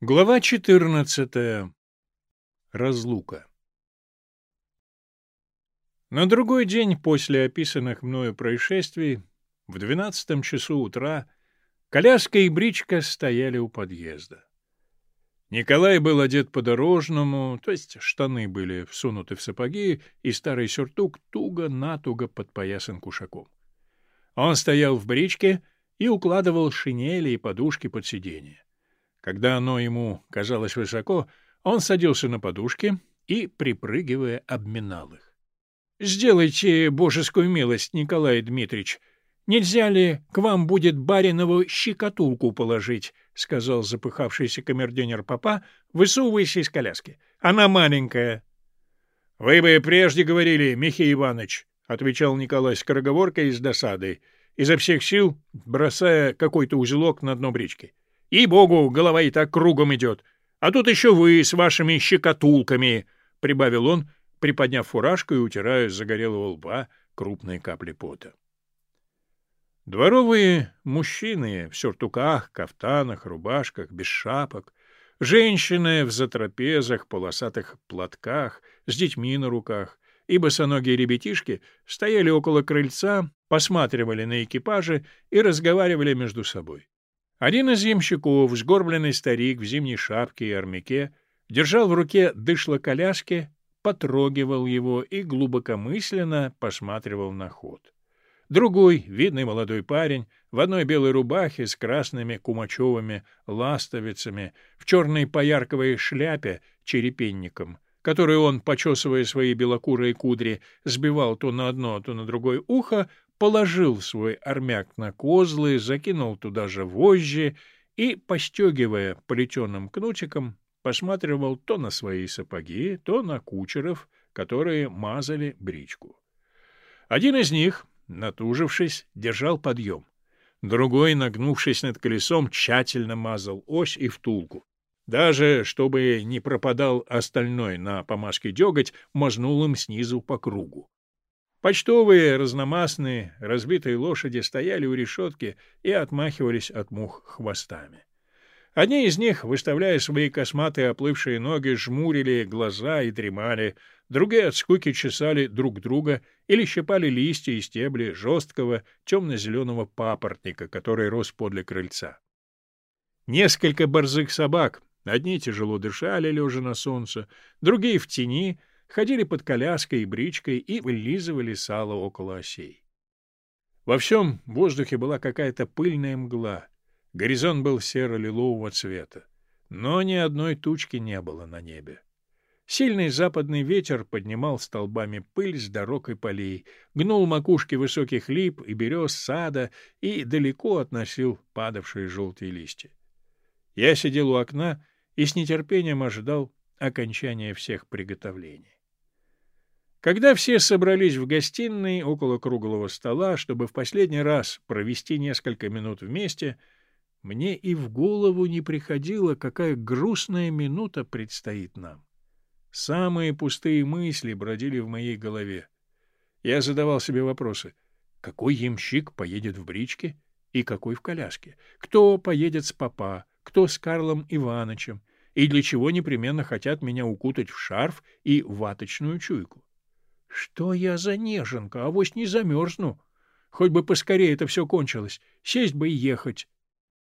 Глава 14. Разлука. На другой день после описанных мною происшествий, в двенадцатом часу утра, коляска и бричка стояли у подъезда. Николай был одет по-дорожному, то есть штаны были всунуты в сапоги, и старый сюртук туго-натуго подпоясан кушаком. Он стоял в бричке и укладывал шинели и подушки под сиденье. Когда оно ему казалось высоко, он садился на подушки и, припрыгивая, обминал их. — Сделайте божескую милость, Николай Дмитриевич. Нельзя ли к вам будет баринову щекотулку положить? — сказал запыхавшийся камердинер папа, высовываясь из коляски. — Она маленькая. — Вы бы прежде говорили, Михей Иванович, — отвечал Николай скороговоркой с досадой, изо всех сил бросая какой-то узелок на дно брички. И-богу, голова и так кругом идет. А тут еще вы с вашими щекотулками, — прибавил он, приподняв фуражку и утирая с загорелого лба крупные капли пота. Дворовые мужчины в сюртуках, кафтанах, рубашках, без шапок, женщины в затрапезах, полосатых платках, с детьми на руках и босоногие ребятишки стояли около крыльца, посматривали на экипажи и разговаривали между собой. Один из ямщиков, сгорбленный старик в зимней шапке и армяке, держал в руке дышло коляски, потрогивал его и глубокомысленно посматривал на ход. Другой, видный молодой парень, в одной белой рубахе с красными кумачевыми ластовицами, в черной поярковой шляпе черепенником, которую он, почесывая свои белокурые кудри, сбивал то на одно, то на другое ухо, положил свой армяк на козлы, закинул туда же вожжи и, постегивая плетеным кнутиком, посматривал то на свои сапоги, то на кучеров, которые мазали бричку. Один из них, натужившись, держал подъем. Другой, нагнувшись над колесом, тщательно мазал ось и втулку. Даже, чтобы не пропадал остальной на помазке деготь, мазнул им снизу по кругу. Почтовые, разномастные, разбитые лошади стояли у решетки и отмахивались от мух хвостами. Одни из них, выставляя свои косматые оплывшие ноги, жмурили глаза и дремали, другие от скуки чесали друг друга или щипали листья и стебли жесткого темно-зеленого папоротника, который рос подле крыльца. Несколько борзых собак, одни тяжело дышали, лежа на солнце, другие в тени, ходили под коляской и бричкой и вылизывали сало около осей. Во всем воздухе была какая-то пыльная мгла, горизонт был серо-лилового цвета, но ни одной тучки не было на небе. Сильный западный ветер поднимал столбами пыль с дорог и полей, гнул макушки высоких лип и берез сада и далеко относил падавшие желтые листья. Я сидел у окна и с нетерпением ожидал окончания всех приготовлений. Когда все собрались в гостиной около круглого стола, чтобы в последний раз провести несколько минут вместе, мне и в голову не приходило, какая грустная минута предстоит нам. Самые пустые мысли бродили в моей голове. Я задавал себе вопросы. Какой ямщик поедет в бричке и какой в коляске? Кто поедет с папа? Кто с Карлом Ивановичем? И для чего непременно хотят меня укутать в шарф и ваточную чуйку? Что я за неженка, авось не замерзну. Хоть бы поскорее это все кончилось, сесть бы и ехать.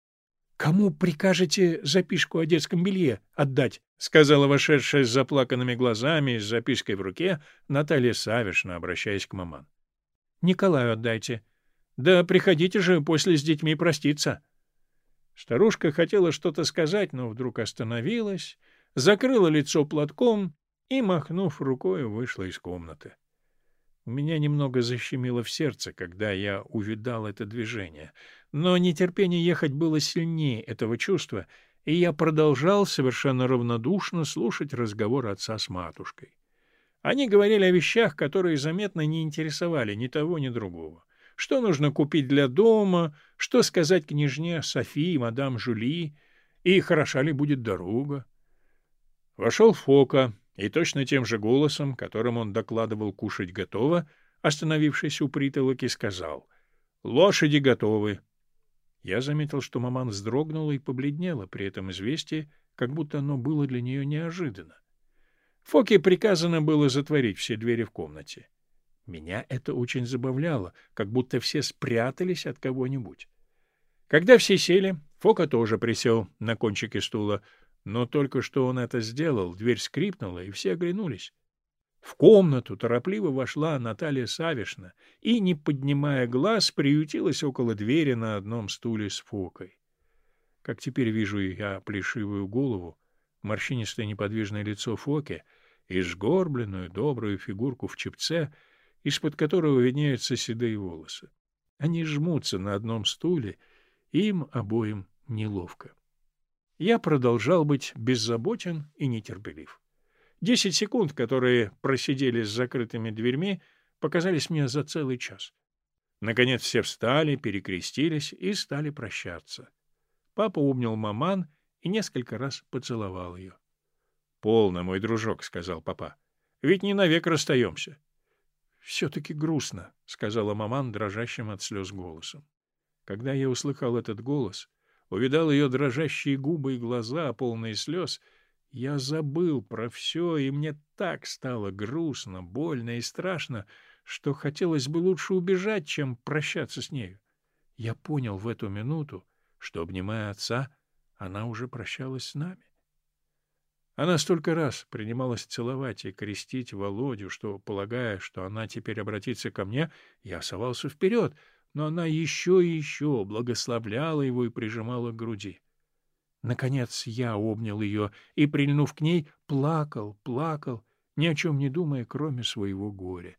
— Кому прикажете записку о детском белье отдать? — сказала вошедшая с заплаканными глазами и с запиской в руке Наталья Савишна, обращаясь к маман. — Николаю отдайте. Да приходите же после с детьми проститься. Старушка хотела что-то сказать, но вдруг остановилась, закрыла лицо платком и, махнув рукой, вышла из комнаты. У меня немного защемило в сердце, когда я увидал это движение, но нетерпение ехать было сильнее этого чувства, и я продолжал совершенно равнодушно слушать разговор отца с матушкой. Они говорили о вещах, которые заметно не интересовали ни того, ни другого. Что нужно купить для дома, что сказать княжне Софии, мадам Жули, и хороша ли будет дорога. Вошел Фока, и точно тем же голосом, которым он докладывал «кушать готово», остановившись у притолоки, сказал «Лошади готовы». Я заметил, что маман вздрогнула и побледнела при этом известии, как будто оно было для нее неожиданно. Фоке приказано было затворить все двери в комнате. Меня это очень забавляло, как будто все спрятались от кого-нибудь. Когда все сели, Фока тоже присел на кончике стула, но только что он это сделал, дверь скрипнула, и все оглянулись. В комнату торопливо вошла Наталья Савишна и, не поднимая глаз, приютилась около двери на одном стуле с Фокой. Как теперь вижу я плешивую голову, морщинистое неподвижное лицо Фоки и сгорбленную добрую фигурку в чепце, из-под которого виднеются седые волосы. Они жмутся на одном стуле, им обоим неловко. Я продолжал быть беззаботен и нетерпелив. Десять секунд, которые просидели с закрытыми дверьми, показались мне за целый час. Наконец все встали, перекрестились и стали прощаться. Папа обнял маман и несколько раз поцеловал ее. — Полно, мой дружок, — сказал папа. — Ведь не навек расстаемся. — Все-таки грустно, — сказала маман дрожащим от слез голосом. Когда я услыхал этот голос, увидал ее дрожащие губы и глаза, полные слез, я забыл про все, и мне так стало грустно, больно и страшно, что хотелось бы лучше убежать, чем прощаться с нею. Я понял в эту минуту, что, обнимая отца, она уже прощалась с нами. Она столько раз принималась целовать и крестить Володю, что, полагая, что она теперь обратится ко мне, я совался вперед, но она еще и еще благословляла его и прижимала к груди. Наконец я обнял ее и, прильнув к ней, плакал, плакал, ни о чем не думая, кроме своего горя.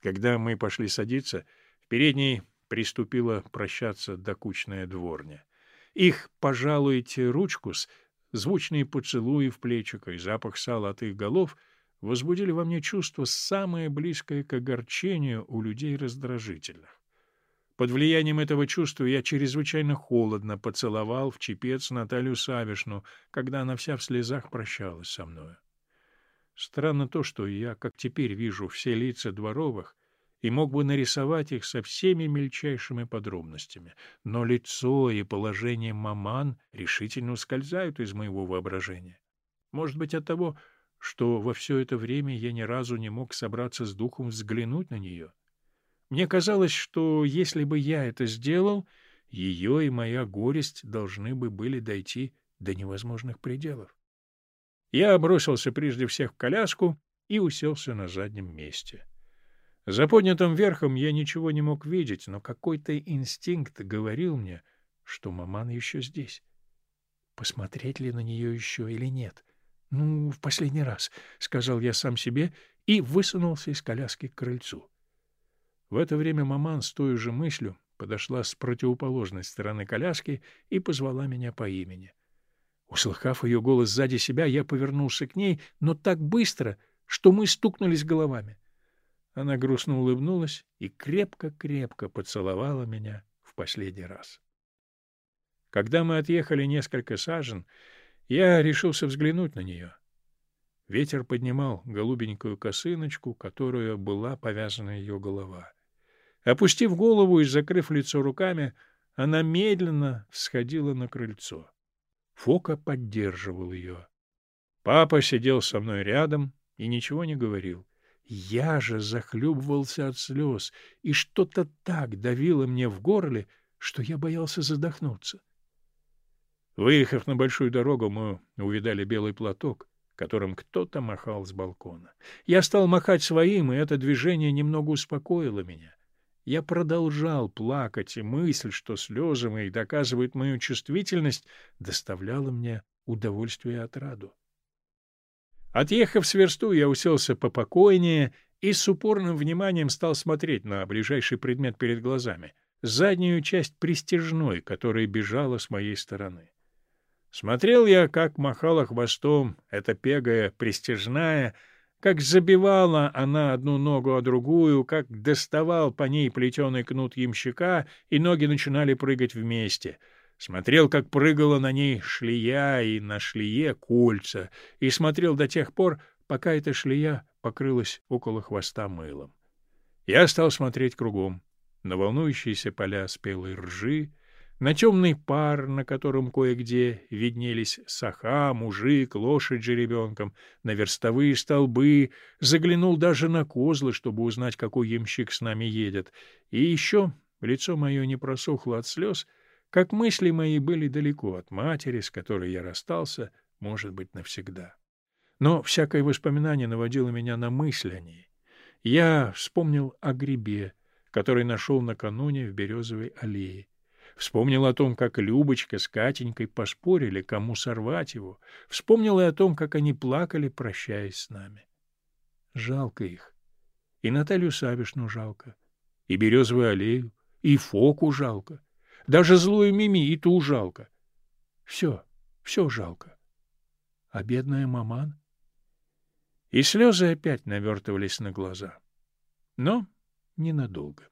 Когда мы пошли садиться, в передней приступила прощаться докучная дворня. Их «пожалуйте ручку-с», звучные поцелуи в плечико и запах сала от их голов возбудили во мне чувство самое близкое к огорчению у людей раздражительных. Под влиянием этого чувства я чрезвычайно холодно поцеловал в чепец Наталью Савишну, когда она вся в слезах прощалась со мною. Странно то, что я, как теперь вижу все лица дворовых, и мог бы нарисовать их со всеми мельчайшими подробностями, но лицо и положение маман решительно ускользают из моего воображения. Может быть, от того, что во все это время я ни разу не мог собраться с духом взглянуть на нее. Мне казалось, что если бы я это сделал, ее и моя горесть должны бы были дойти до невозможных пределов. Я бросился прежде всех в коляску и уселся на заднем месте. За поднятым верхом я ничего не мог видеть, но какой-то инстинкт говорил мне, что маман еще здесь. Посмотреть ли на нее еще или нет? Ну, в последний раз, — сказал я сам себе и высунулся из коляски к крыльцу. В это время маман с той же мыслью подошла с противоположной стороны коляски и позвала меня по имени. Услыхав ее голос сзади себя, я повернулся к ней, но так быстро, что мы стукнулись головами. Она грустно улыбнулась и крепко-крепко поцеловала меня в последний раз. Когда мы отъехали несколько сажен, я решился взглянуть на нее. Ветер поднимал голубенькую косыночку, которую была повязана ее голова. Опустив голову и закрыв лицо руками, она медленно всходила на крыльцо. Фока поддерживал ее. Папа сидел со мной рядом и ничего не говорил. Я же захлебывался от слез, и что-то так давило мне в горле, что я боялся задохнуться. Выехав на большую дорогу, мы увидали белый платок, которым кто-то махал с балкона. Я стал махать своим, и это движение немного успокоило меня. Я продолжал плакать, и мысль, что слезы мои доказывают мою чувствительность, доставляла мне удовольствие и отраду. Отъехав с версту, я уселся попокойнее и с упорным вниманием стал смотреть на ближайший предмет перед глазами — заднюю часть пристежной, которая бежала с моей стороны. Смотрел я, как махала хвостом эта пегая пристежная, как забивала она одну ногу о другую, как доставал по ней плетеный кнут ямщика, и ноги начинали прыгать вместе — Смотрел, как прыгала на ней шлея и на шлее кольца, и смотрел до тех пор, пока эта шлея покрылась около хвоста мылом. Я стал смотреть кругом, на волнующиеся поля спелой ржи, на темный пар, на котором кое-где виднелись саха, мужик, лошадь жеребенком, на верстовые столбы, заглянул даже на козлы, чтобы узнать, какой ямщик с нами едет. И еще лицо мое не просохло от слез, как мысли мои были далеко от матери, с которой я расстался, может быть, навсегда. Но всякое воспоминание наводило меня на мысль о ней. Я вспомнил о грибе, который нашел накануне в березовой аллее. Вспомнил о том, как Любочка с Катенькой поспорили, кому сорвать его. Вспомнил и о том, как они плакали, прощаясь с нами. Жалко их. И Наталью Савишну жалко, и Березовую аллею, и Фоку жалко. Даже злую Мими и ту жалко. Все, все жалко. А бедная маман? И слезы опять навертывались на глаза. Но ненадолго.